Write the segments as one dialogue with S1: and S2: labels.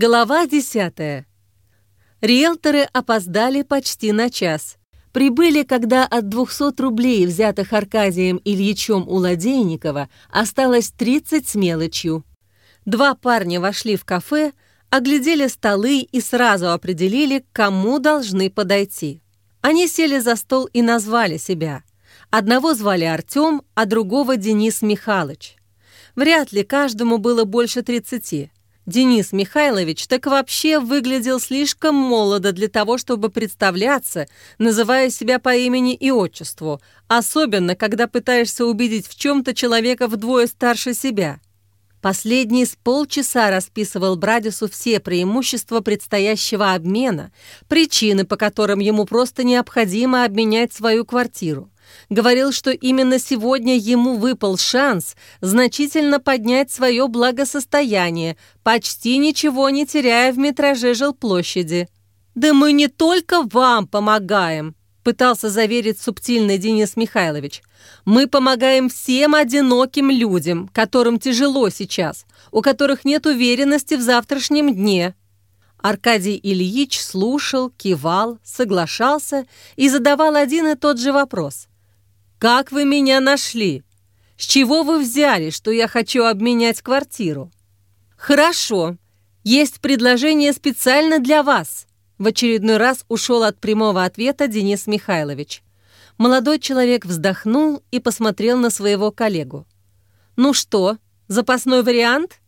S1: Глава 10. Риэлторы опоздали почти на час. Прибыли, когда от 200 рублей, взятых Аркадием Ильичем у Ладейникова, осталось 30 с мелочью. Два парня вошли в кафе, оглядели столы и сразу определили, к кому должны подойти. Они сели за стол и назвали себя. Одного звали Артем, а другого Денис Михайлович. Вряд ли каждому было больше 30. Денис Михайлович так вообще выглядел слишком молодо для того, чтобы представляться, называя себя по имени и отчеству, особенно когда пытаешься убедить в чем-то человека вдвое старше себя. Последний с полчаса расписывал Брадису все преимущества предстоящего обмена, причины, по которым ему просто необходимо обменять свою квартиру. Говорил, что именно сегодня ему выпал шанс значительно поднять свое благосостояние, почти ничего не теряя в метраже жилплощади. «Да мы не только вам помогаем», — пытался заверить субтильный Денис Михайлович. «Мы помогаем всем одиноким людям, которым тяжело сейчас, у которых нет уверенности в завтрашнем дне». Аркадий Ильич слушал, кивал, соглашался и задавал один и тот же вопрос. «Как вы меня нашли? С чего вы взяли, что я хочу обменять квартиру?» «Хорошо. Есть предложение специально для вас», в очередной раз ушел от прямого ответа Денис Михайлович. Молодой человек вздохнул и посмотрел на своего коллегу. «Ну что, запасной вариант?»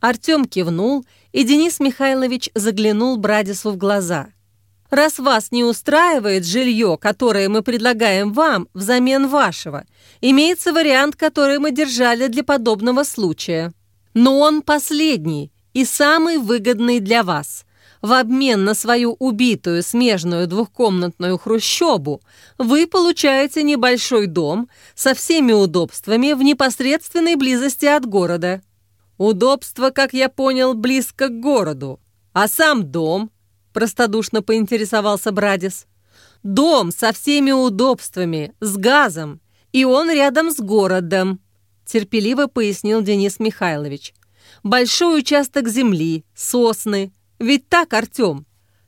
S1: Артем кивнул, и Денис Михайлович заглянул Брадису в глаза. Раз вас не устраивает жилье, которое мы предлагаем вам взамен вашего, имеется вариант, который мы держали для подобного случая. Но он последний и самый выгодный для вас. В обмен на свою убитую смежную двухкомнатную хрущобу вы получаете небольшой дом со всеми удобствами в непосредственной близости от города. Удобство, как я понял, близко к городу. А сам дом простодушно поинтересовался Брадис. «Дом со всеми удобствами, с газом, и он рядом с городом», терпеливо пояснил Денис Михайлович. «Большой участок земли, сосны. Ведь так, Артем?»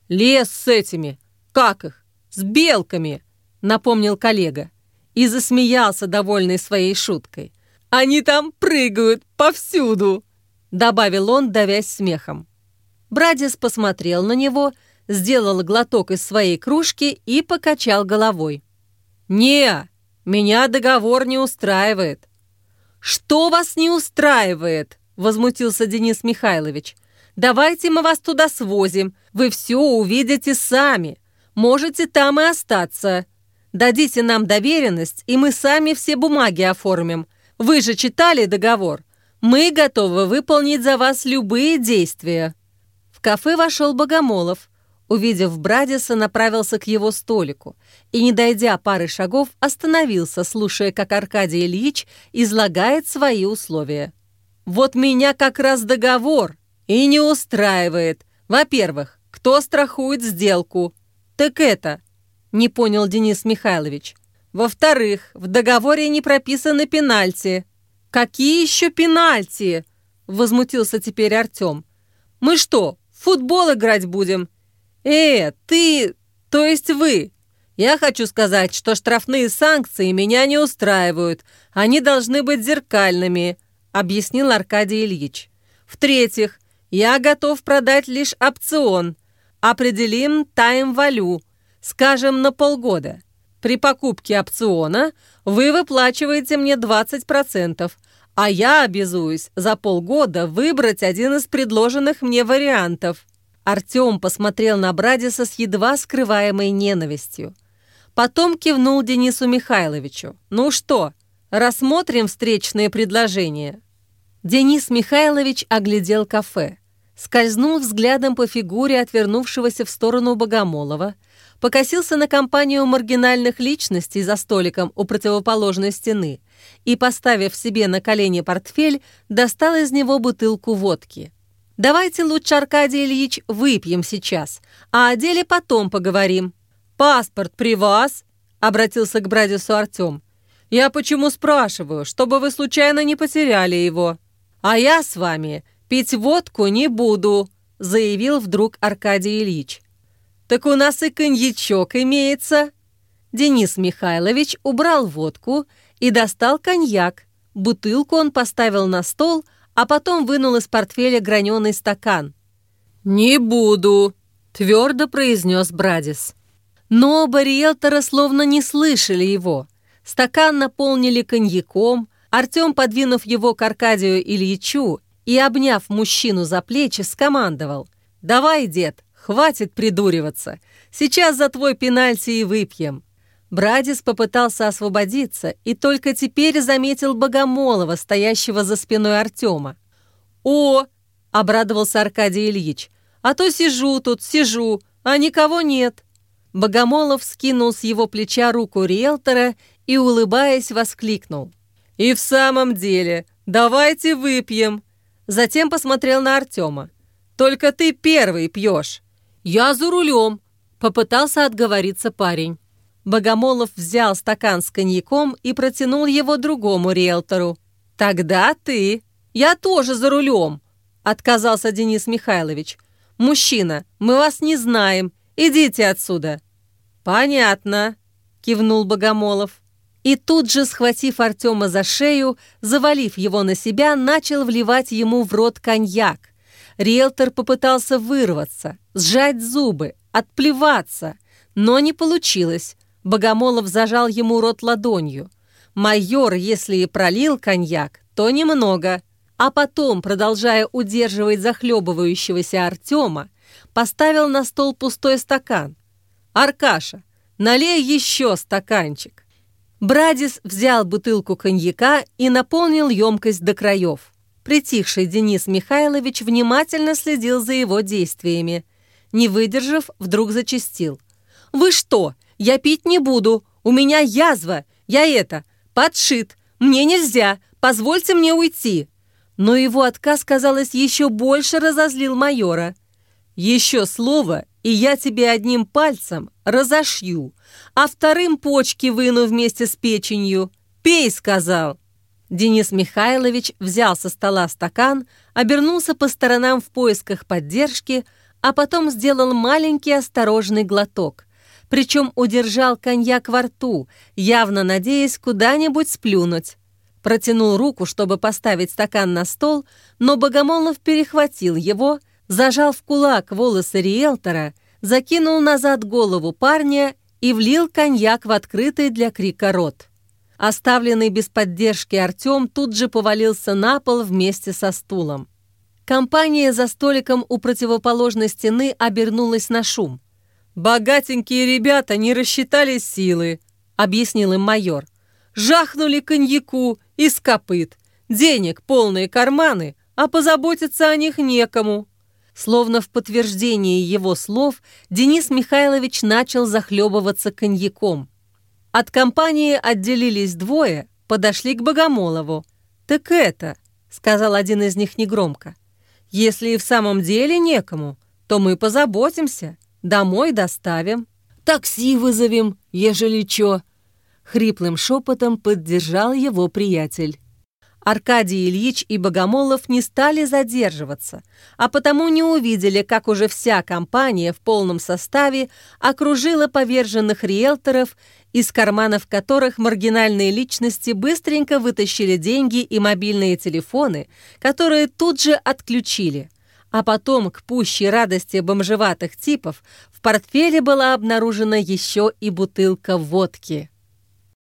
S1: «Лес с этими, как их, с белками», напомнил коллега и засмеялся, довольный своей шуткой. «Они там прыгают повсюду», добавил он, давясь смехом. Брадис посмотрел на него, сделал глоток из своей кружки и покачал головой. «Не, меня договор не устраивает». «Что вас не устраивает?» – возмутился Денис Михайлович. «Давайте мы вас туда свозим, вы все увидите сами. Можете там и остаться. Дадите нам доверенность, и мы сами все бумаги оформим. Вы же читали договор. Мы готовы выполнить за вас любые действия» кафе вошел Богомолов. Увидев Брадиса, направился к его столику и, не дойдя пары шагов, остановился, слушая, как Аркадий Ильич излагает свои условия. «Вот меня как раз договор и не устраивает. Во-первых, кто страхует сделку? Так это...» — не понял Денис Михайлович. «Во-вторых, в договоре не прописаны пенальти». «Какие еще пенальти?» — возмутился теперь Артем. «Мы что, футбол играть будем. Э, ты, то есть вы. Я хочу сказать, что штрафные санкции меня не устраивают. Они должны быть зеркальными, объяснил Аркадий Ильич. В-третьих, я готов продать лишь опцион. Определим тайм-валю, скажем, на полгода. При покупке опциона вы выплачиваете мне 20%, а я обязуюсь за полгода выбрать один из предложенных мне вариантов. Артем посмотрел на Брадиса с едва скрываемой ненавистью. Потом кивнул Денису Михайловичу. «Ну что, рассмотрим встречные предложения?» Денис Михайлович оглядел кафе, скользнул взглядом по фигуре отвернувшегося в сторону Богомолова, покосился на компанию маргинальных личностей за столиком у противоположной стены и, поставив себе на колени портфель, достал из него бутылку водки. «Давайте лучше, Аркадий Ильич, выпьем сейчас, а о деле потом поговорим». «Паспорт при вас?» — обратился к Брадису Артем. «Я почему спрашиваю, чтобы вы случайно не потеряли его?» «А я с вами пить водку не буду», заявил вдруг Аркадий Ильич. «Так у нас и коньячок имеется». Денис Михайлович убрал водку и достал коньяк. Бутылку он поставил на стол, а потом вынул из портфеля граненый стакан. «Не буду», — твердо произнес Брадис. Но оба риэлтора словно не слышали его. Стакан наполнили коньяком, Артем, подвинув его к Аркадию Ильичу и, обняв мужчину за плечи, скомандовал. «Давай, дед, хватит придуриваться. Сейчас за твой пенальти и выпьем». Брадис попытался освободиться и только теперь заметил Богомолова, стоящего за спиной Артема. «О!» — обрадовался Аркадий Ильич. «А то сижу тут, сижу, а никого нет». Богомолов скинул с его плеча руку риэлтора и, улыбаясь, воскликнул. «И в самом деле, давайте выпьем!» Затем посмотрел на Артема. «Только ты первый пьешь!» «Я за рулем!» — попытался отговориться парень. Богомолов взял стакан с коньяком и протянул его другому риэлтору. «Тогда ты!» «Я тоже за рулем!» — отказался Денис Михайлович. «Мужчина, мы вас не знаем. Идите отсюда!» «Понятно», — кивнул Богомолов. И тут же, схватив Артема за шею, завалив его на себя, начал вливать ему в рот коньяк. Риэлтор попытался вырваться, сжать зубы, отплеваться, но не получилось. Богомолов зажал ему рот ладонью. Майор, если и пролил коньяк, то немного. А потом, продолжая удерживать захлебывающегося Артема, поставил на стол пустой стакан. «Аркаша, налей еще стаканчик». Брадис взял бутылку коньяка и наполнил емкость до краев. Притихший Денис Михайлович внимательно следил за его действиями. Не выдержав, вдруг зачастил. «Вы что? Я пить не буду. У меня язва. Я это, подшит. Мне нельзя. Позвольте мне уйти». Но его отказ, казалось, еще больше разозлил майора. «Еще слово, и я тебе одним пальцем разошью, а вторым почки выну вместе с печенью. Пей, сказал. Денис Михайлович взял со стола стакан, обернулся по сторонам в поисках поддержки, а потом сделал маленький осторожный глоток. Причем удержал коньяк во рту, явно надеясь куда-нибудь сплюнуть. Протянул руку, чтобы поставить стакан на стол, но Богомолов перехватил его, зажал в кулак волосы риэлтора, закинул назад голову парня и влил коньяк в открытый для крика рот. Оставленный без поддержки Артем тут же повалился на пол вместе со стулом. Компания за столиком у противоположной стены обернулась на шум. «Богатенькие ребята не рассчитали силы», — объяснил им майор. «Жахнули коньяку из копыт. Денег полные карманы, а позаботиться о них некому». Словно в подтверждение его слов, Денис Михайлович начал захлебываться коньяком. От компании отделились двое, подошли к Богомолову. «Так это», — сказал один из них негромко, «если и в самом деле некому, то мы позаботимся, домой доставим, такси вызовем, ежели чё». Хриплым шепотом поддержал его приятель. Аркадий Ильич и Богомолов не стали задерживаться, а потому не увидели, как уже вся компания в полном составе окружила поверженных риэлторов, из карманов которых маргинальные личности быстренько вытащили деньги и мобильные телефоны, которые тут же отключили. А потом, к пущей радости бомжеватых типов, в портфеле была обнаружена еще и бутылка водки.